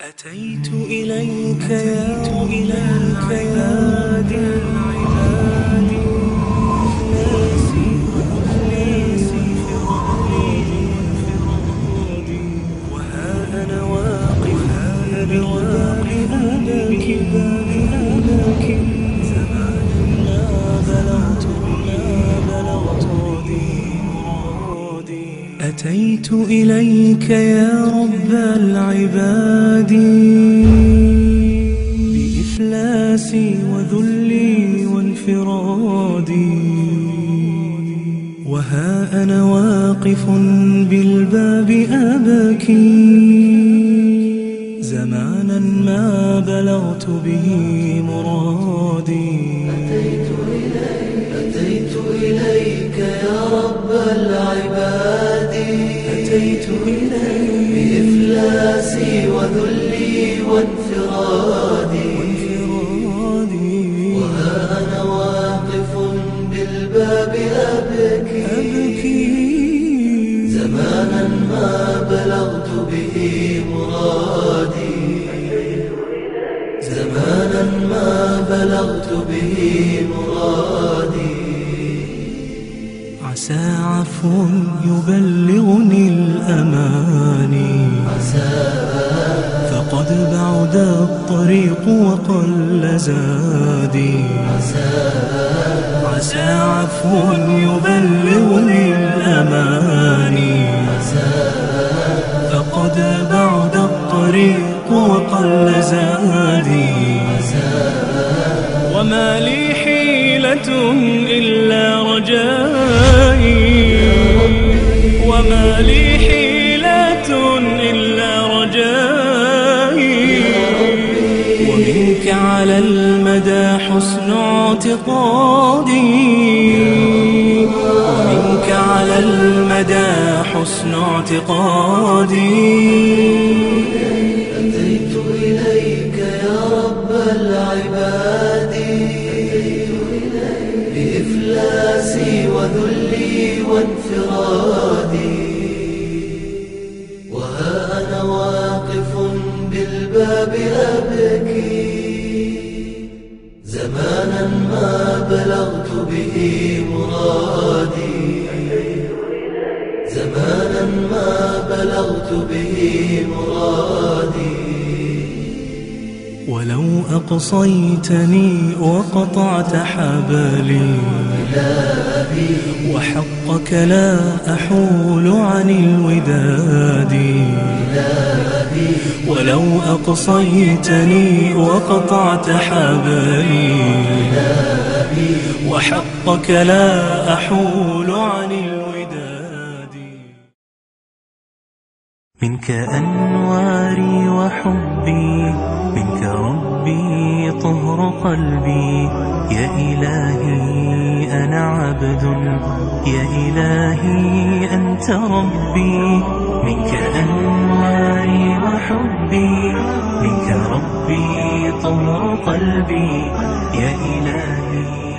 أتيت إليك يا إليك يا دي أتيت إليك يا رب العباد. بإفلاسي وذلي وانفرادي. وها أنا واقف بالباب أبكي. زمانا ما بلغت به مرادي. أتيت إليك يا رب العباد. أتيت إليك بإفلاسي وذلي وانفرادي. انفرادي وها أنا واقف بالباب أبكي. أبكي. زمانا ما بلغت به مرادي. زمانا ما بلغت به مرادي. عسى عفو يبلغني الأماني فقد بعد الطريق وقل زادي. عسى عفو يبلغني الأماني فقد بعد الطريق وقل زادي. وما لي حيلة وما لي حيلة إلا رجائي. ومنك على المدى حسن اعتقادي. ومنك على المدى حسن اعتقادي. أتيت إليك يا رب العباد. بإفلاسي وذلي وانفرادي. بالباب أبكي. زمانا ما بلغت به مرادي. زمانا ما بلغت به مرادي. ولو أقصيتني وقطعت حبلي. وحقك لا أحول عن الوداد. ولو أقصيتني وقطعت حبلي وحقك لا أحول عن الوداد. منك أنواري وحبي منك ربي طهر قلبي. يا إلهي أنا عبد. يا إلهي أنت ربي. منك أنواري وحبي منك ربي طهر قلبي يا إلهي.